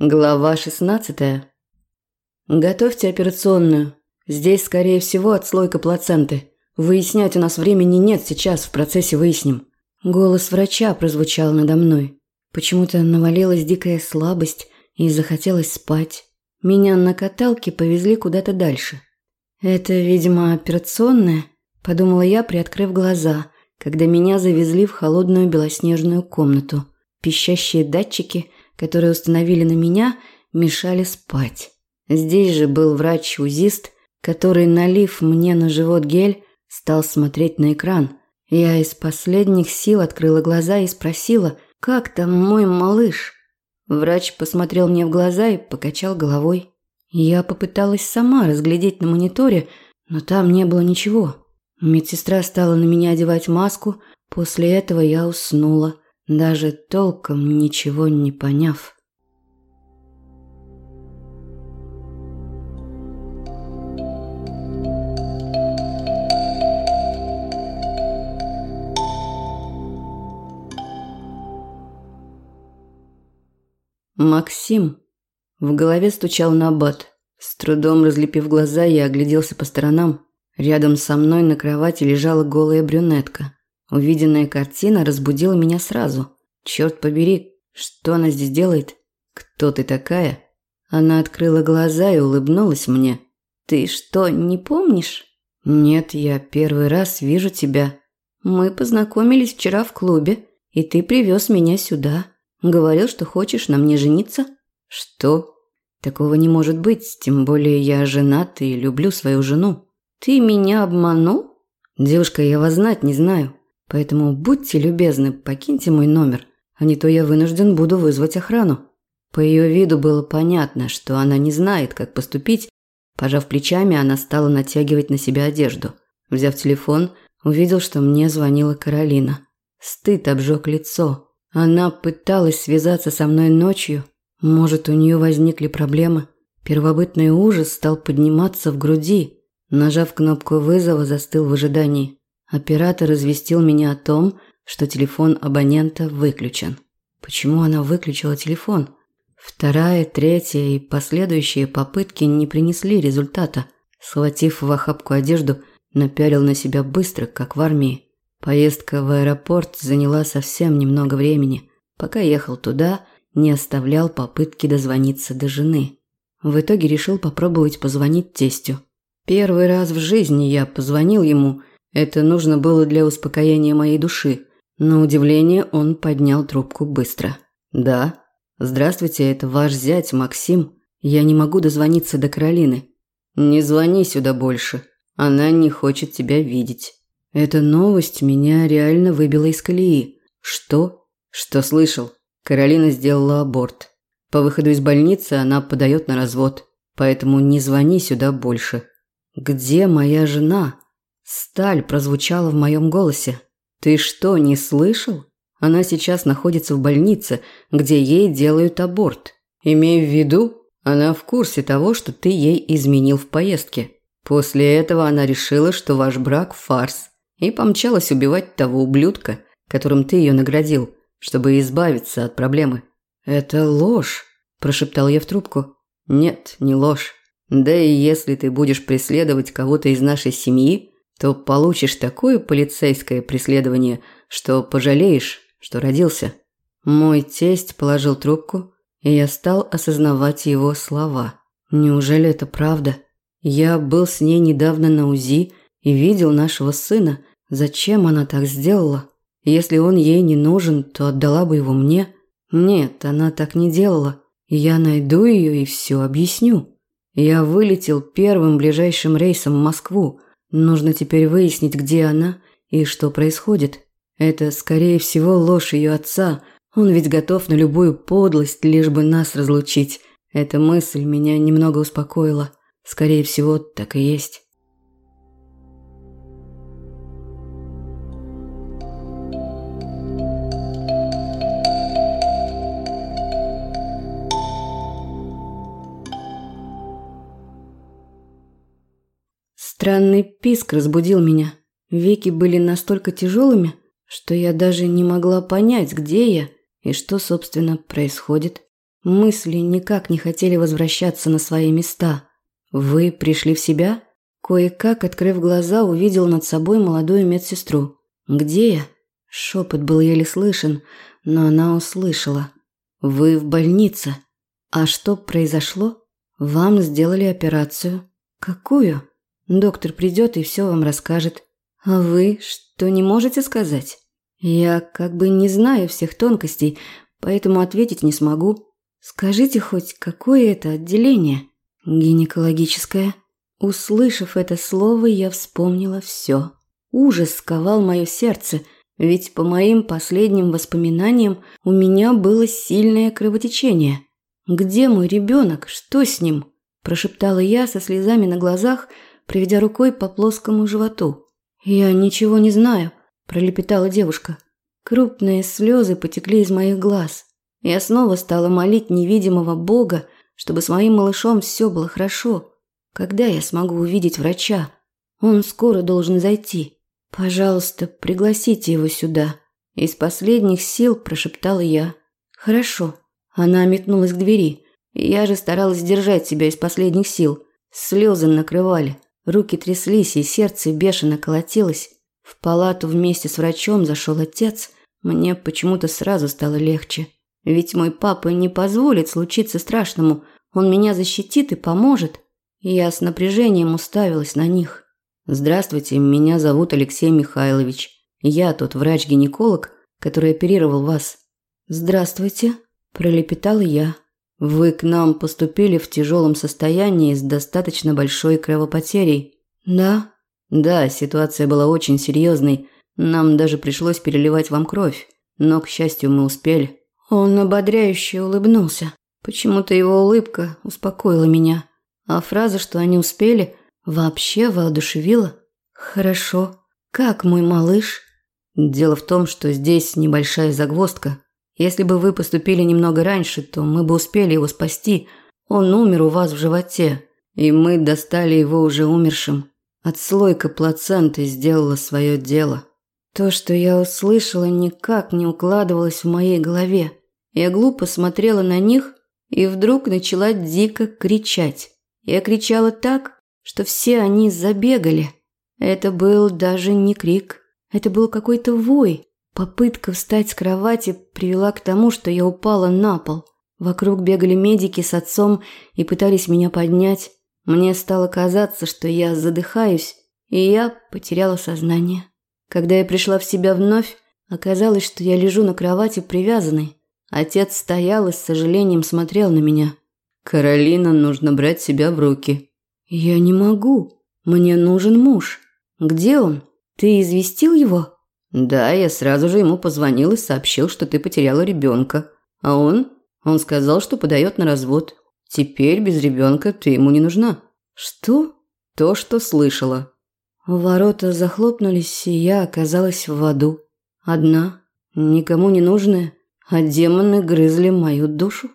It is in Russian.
Глава 16. Готовьте операционную. Здесь, скорее всего, отслойка плаценты. Выяснять у нас времени нет, сейчас в процессе выясним. Голос врача прозвучал надо мной. Почему-то навалилась дикая слабость и захотелось спать. Меня на каталке повезли куда-то дальше. Это, видимо, операционная, подумала я, приоткрыв глаза, когда меня завезли в холодную белоснежную комнату. Пищащие датчики – которые установили на меня, мешали спать. Здесь же был врач-узист, который, налив мне на живот гель, стал смотреть на экран. Я из последних сил открыла глаза и спросила, как там мой малыш? Врач посмотрел мне в глаза и покачал головой. Я попыталась сама разглядеть на мониторе, но там не было ничего. Медсестра стала на меня одевать маску, после этого я уснула даже толком ничего не поняв. Максим. В голове стучал набат. С трудом разлепив глаза, я огляделся по сторонам. Рядом со мной на кровати лежала голая брюнетка. Увиденная картина разбудила меня сразу. Черт побери, что она здесь делает? Кто ты такая? Она открыла глаза и улыбнулась мне. Ты что, не помнишь? Нет, я первый раз вижу тебя. Мы познакомились вчера в клубе, и ты привез меня сюда. Говорил, что хочешь на мне жениться? Что? Такого не может быть, тем более я женат и люблю свою жену. Ты меня обманул? Девушка, я вас знать не знаю. Поэтому будьте любезны, покиньте мой номер, а не то я вынужден буду вызвать охрану. По ее виду было понятно, что она не знает, как поступить. Пожав плечами, она стала натягивать на себя одежду. Взяв телефон, увидел, что мне звонила Каролина. Стыд обжег лицо. Она пыталась связаться со мной ночью. Может, у нее возникли проблемы. Первобытный ужас стал подниматься в груди. Нажав кнопку вызова, застыл в ожидании. Оператор известил меня о том, что телефон абонента выключен. Почему она выключила телефон? Вторая, третья и последующие попытки не принесли результата. Схватив в охапку одежду, напялил на себя быстро, как в армии. Поездка в аэропорт заняла совсем немного времени. Пока ехал туда, не оставлял попытки дозвониться до жены. В итоге решил попробовать позвонить тестю. Первый раз в жизни я позвонил ему – это нужно было для успокоения моей души. На удивление он поднял трубку быстро. «Да. Здравствуйте, это ваш зять Максим. Я не могу дозвониться до Каролины. Не звони сюда больше. Она не хочет тебя видеть». Эта новость меня реально выбила из колеи. Что? Что слышал? Каролина сделала аборт. По выходу из больницы она подает на развод. Поэтому не звони сюда больше. Где моя жена? Сталь прозвучала в моем голосе. «Ты что, не слышал? Она сейчас находится в больнице, где ей делают аборт. Имей в виду, она в курсе того, что ты ей изменил в поездке. После этого она решила, что ваш брак – фарс, и помчалась убивать того ублюдка, которым ты ее наградил, чтобы избавиться от проблемы». «Это ложь», – прошептал я в трубку. «Нет, не ложь. Да и если ты будешь преследовать кого-то из нашей семьи, то получишь такое полицейское преследование, что пожалеешь, что родился. Мой тесть положил трубку, и я стал осознавать его слова. Неужели это правда? Я был с ней недавно на УЗИ и видел нашего сына. Зачем она так сделала? Если он ей не нужен, то отдала бы его мне. Нет, она так не делала. Я найду ее и все объясню. Я вылетел первым ближайшим рейсом в Москву. Нужно теперь выяснить, где она и что происходит. Это, скорее всего, ложь ее отца. Он ведь готов на любую подлость, лишь бы нас разлучить. Эта мысль меня немного успокоила. Скорее всего, так и есть. Странный писк разбудил меня. Веки были настолько тяжелыми, что я даже не могла понять, где я и что, собственно, происходит. Мысли никак не хотели возвращаться на свои места. «Вы пришли в себя?» Кое-как, открыв глаза, увидел над собой молодую медсестру. «Где я?» Шепот был еле слышен, но она услышала. «Вы в больнице. А что произошло? Вам сделали операцию. Какую? Доктор придет и все вам расскажет. А вы что не можете сказать? Я как бы не знаю всех тонкостей, поэтому ответить не смогу. Скажите хоть, какое это отделение? Гинекологическое. Услышав это слово, я вспомнила все. Ужас сковал мое сердце, ведь по моим последним воспоминаниям у меня было сильное кровотечение. «Где мой ребенок? Что с ним?» – прошептала я со слезами на глазах, проведя рукой по плоскому животу. «Я ничего не знаю», – пролепетала девушка. Крупные слезы потекли из моих глаз. Я снова стала молить невидимого Бога, чтобы с моим малышом все было хорошо. Когда я смогу увидеть врача? Он скоро должен зайти. Пожалуйста, пригласите его сюда. Из последних сил прошептала я. Хорошо. Она метнулась к двери. Я же старалась держать себя из последних сил. Слезы накрывали. Руки тряслись, и сердце бешено колотилось. В палату вместе с врачом зашел отец. Мне почему-то сразу стало легче. Ведь мой папа не позволит случиться страшному. Он меня защитит и поможет. Я с напряжением уставилась на них. «Здравствуйте, меня зовут Алексей Михайлович. Я тот врач-гинеколог, который оперировал вас». «Здравствуйте», – пролепетала я. Вы к нам поступили в тяжелом состоянии с достаточно большой кровопотерей. Да? Да, ситуация была очень серьезной. Нам даже пришлось переливать вам кровь. Но, к счастью, мы успели. Он ободряюще улыбнулся. Почему-то его улыбка успокоила меня. А фраза, что они успели, вообще воодушевила. Хорошо. Как мой малыш? Дело в том, что здесь небольшая загвоздка. Если бы вы поступили немного раньше, то мы бы успели его спасти. Он умер у вас в животе, и мы достали его уже умершим. Отслойка плаценты сделала свое дело. То, что я услышала, никак не укладывалось в моей голове. Я глупо смотрела на них и вдруг начала дико кричать. Я кричала так, что все они забегали. Это был даже не крик, это был какой-то вой, Попытка встать с кровати привела к тому, что я упала на пол. Вокруг бегали медики с отцом и пытались меня поднять. Мне стало казаться, что я задыхаюсь, и я потеряла сознание. Когда я пришла в себя вновь, оказалось, что я лежу на кровати привязанной. Отец стоял и с сожалением смотрел на меня. «Каролина, нужно брать себя в руки». «Я не могу. Мне нужен муж. Где он? Ты известил его?» Да, я сразу же ему позвонил и сообщил, что ты потеряла ребенка. А он? Он сказал, что подает на развод. Теперь без ребенка ты ему не нужна. Что? То, что слышала. Ворота захлопнулись, и я оказалась в аду. Одна, никому не нужная, а демоны грызли мою душу.